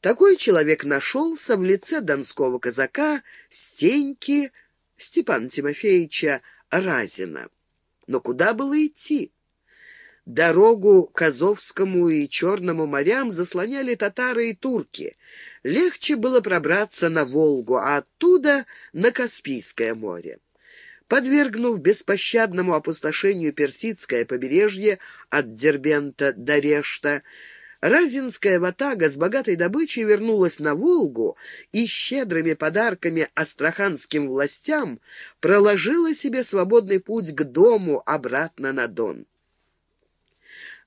Такой человек нашелся в лице донского казака Стеньки Степана Тимофеевича Разина. Но куда было идти? Дорогу к Азовскому и Черному морям заслоняли татары и турки. Легче было пробраться на Волгу, а оттуда на Каспийское море. Подвергнув беспощадному опустошению персидское побережье от Дербента до Решта, Разинская ватага с богатой добычей вернулась на Волгу и щедрыми подарками астраханским властям проложила себе свободный путь к дому обратно на Дон.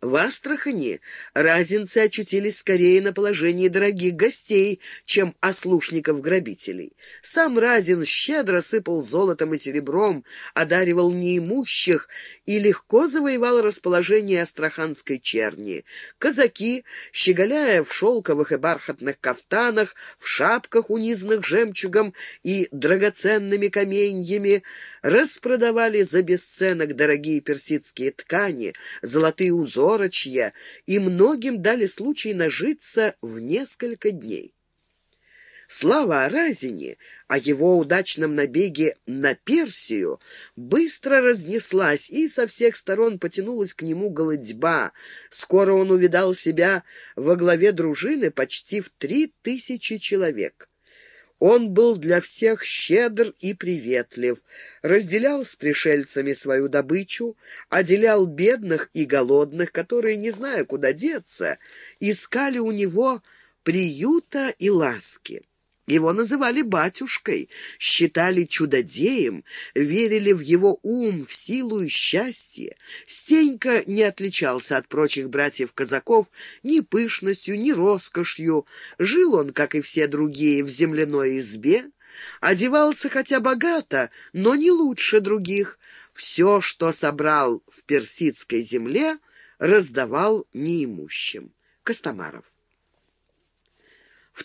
В Астрахани разинцы очутились скорее на положении дорогих гостей, чем ослушников-грабителей. Сам Разин щедро сыпал золотом и серебром, одаривал неимущих и легко завоевал расположение астраханской черни. Казаки, щеголяя в шелковых и бархатных кафтанах, в шапках, унизанных жемчугом и драгоценными каменьями, распродавали за бесценок дорогие персидские ткани, золотые узоры, сорочья, и многим дали случай нажиться в несколько дней. Слава о Разине, о его удачном набеге на Персию, быстро разнеслась и со всех сторон потянулась к нему голодьба. Скоро он увидал себя во главе дружины почти в три тысячи человек. Он был для всех щедр и приветлив, разделял с пришельцами свою добычу, отделял бедных и голодных, которые, не зная, куда деться, искали у него приюта и ласки. Его называли батюшкой, считали чудодеем, верили в его ум, в силу и счастье. Стенька не отличался от прочих братьев-казаков ни пышностью, ни роскошью. Жил он, как и все другие, в земляной избе, одевался хотя богато, но не лучше других. Все, что собрал в персидской земле, раздавал неимущим. Костомаров.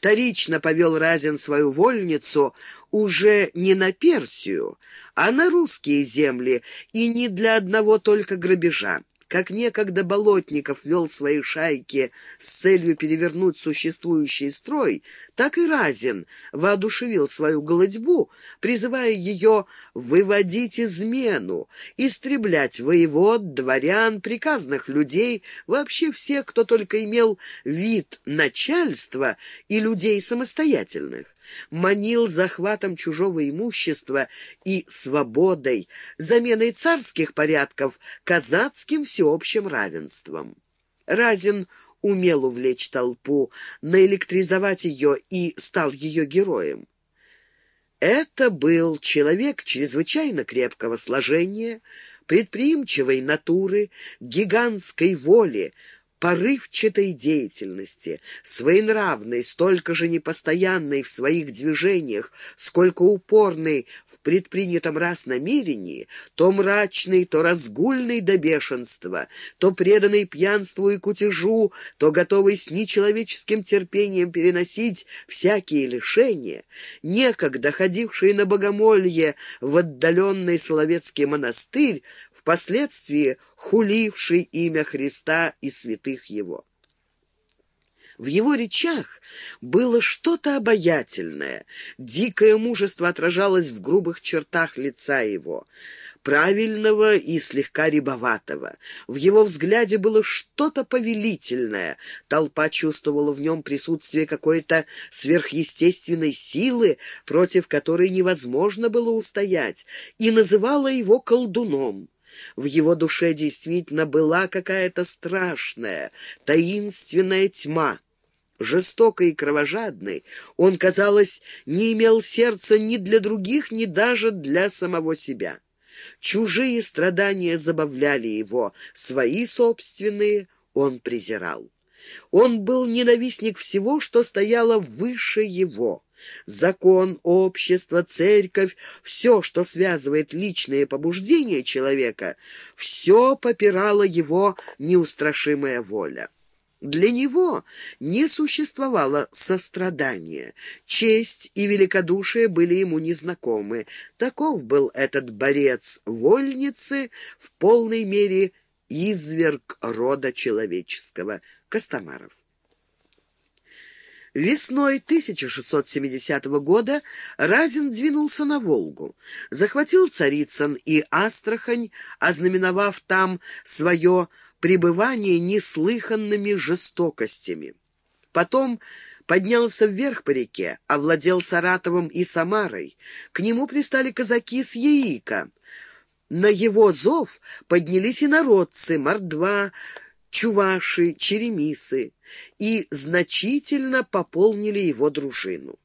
Вторично повел Разин свою вольницу уже не на Персию, а на русские земли, и не для одного только грабежа. Как некогда Болотников вел свои шайки с целью перевернуть существующий строй, так и Разин воодушевил свою голодьбу, призывая ее выводить измену, истреблять воевод, дворян, приказных людей, вообще всех, кто только имел вид начальства и людей самостоятельных манил захватом чужого имущества и свободой, заменой царских порядков казацким всеобщим равенством. Разин умел увлечь толпу, наэлектризовать ее и стал ее героем. Это был человек чрезвычайно крепкого сложения, предприимчивой натуры, гигантской воли, порывчатой деятельности, своенравной, столько же непостоянной в своих движениях, сколько упорной в предпринятом раз намерении, то мрачный, то разгульный до бешенства, то преданный пьянству и кутежу, то готовый с нечеловеческим терпением переносить всякие лишения, некогда ходивший на богомолье в отдаленный Соловецкий монастырь, впоследствии хуливший имя Христа и святых его. В его речах было что-то обаятельное. Дикое мужество отражалось в грубых чертах лица его, правильного и слегка рябоватого. В его взгляде было что-то повелительное. Толпа чувствовала в нем присутствие какой-то сверхъестественной силы, против которой невозможно было устоять, и называла его колдуном. В его душе действительно была какая-то страшная, таинственная тьма. Жестокий и кровожадный, он, казалось, не имел сердца ни для других, ни даже для самого себя. Чужие страдания забавляли его, свои собственные он презирал. Он был ненавистник всего, что стояло выше его. Закон, общество, церковь, все, что связывает личные побуждения человека, все попирала его неустрашимая воля. Для него не существовало сострадания. Честь и великодушие были ему незнакомы. Таков был этот борец вольницы в полной мере изверг рода человеческого. Костомаров. Весной 1670 года Разин двинулся на Волгу, захватил Царицын и Астрахань, ознаменовав там свое пребывание неслыханными жестокостями. Потом поднялся вверх по реке, овладел Саратовым и Самарой. К нему пристали казаки с Яика. На его зов поднялись и народцы, мордва, чуваши, черемисы и значительно пополнили его дружину.